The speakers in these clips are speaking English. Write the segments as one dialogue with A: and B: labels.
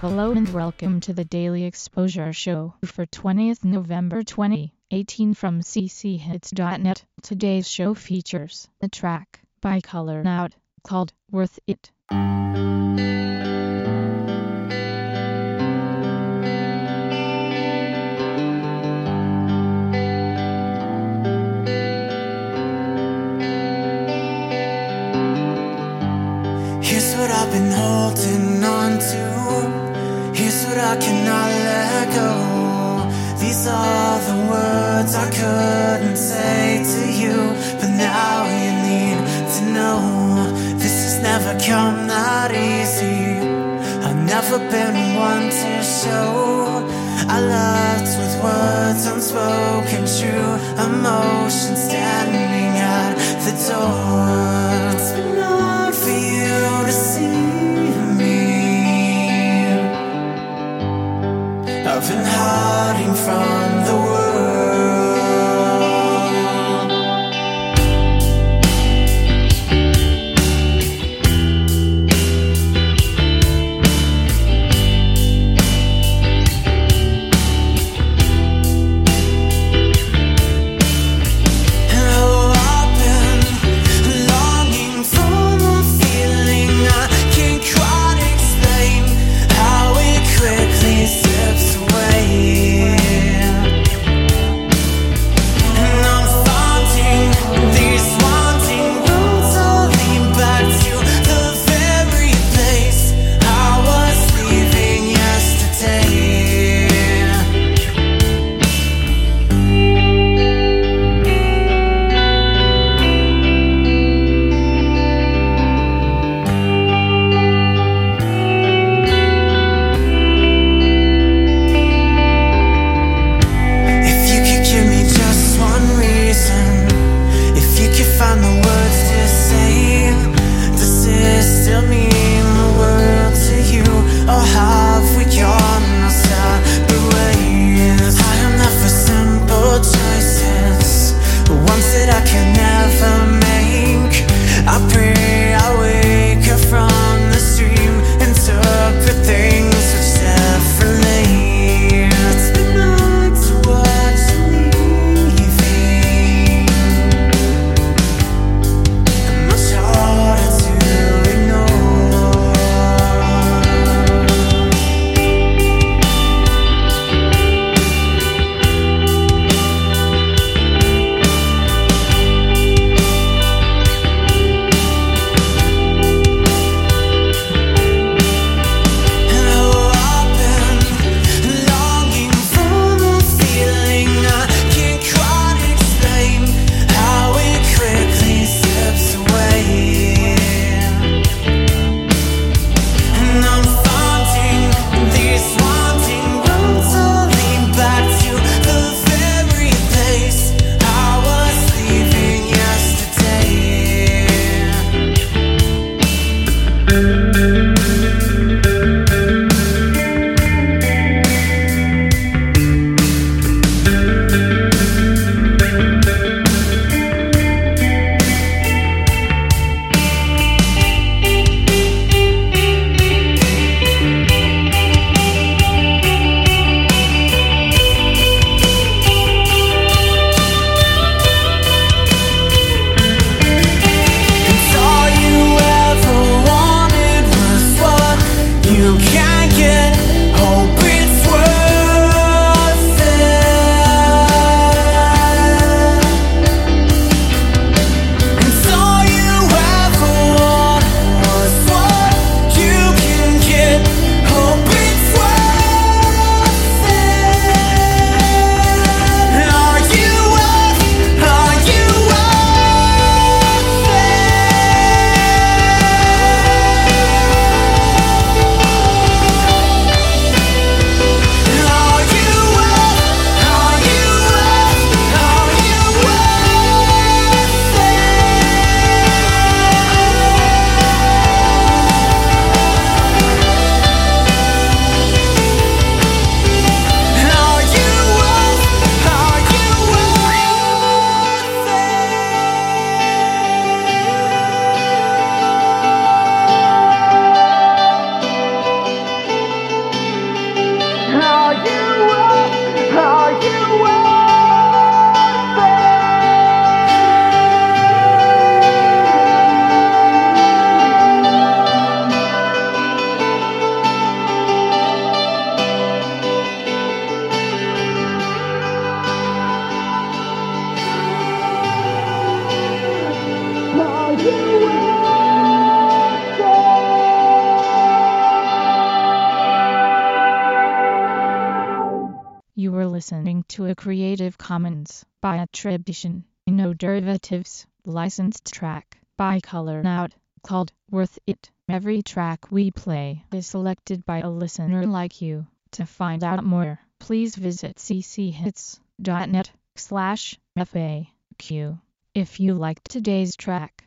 A: Hello and welcome to the Daily Exposure Show for 20th November 2018 from cchits.net. Today's show features a track by Color Out called Worth It.
B: Couldn't say to you, but now you need to know. This has never come that easy. I've never been one to show. I left with words unspoken, true emotion standing at the door. It's been hard for you to see me. I've been hiding from
A: You were listening to a Creative Commons by attribution, no derivatives, licensed track by Color Out called Worth It. Every track we play is selected by a listener like you. To find out more, please visit cchits.net slash FAQ. If you liked today's track,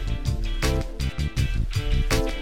A: Thank you.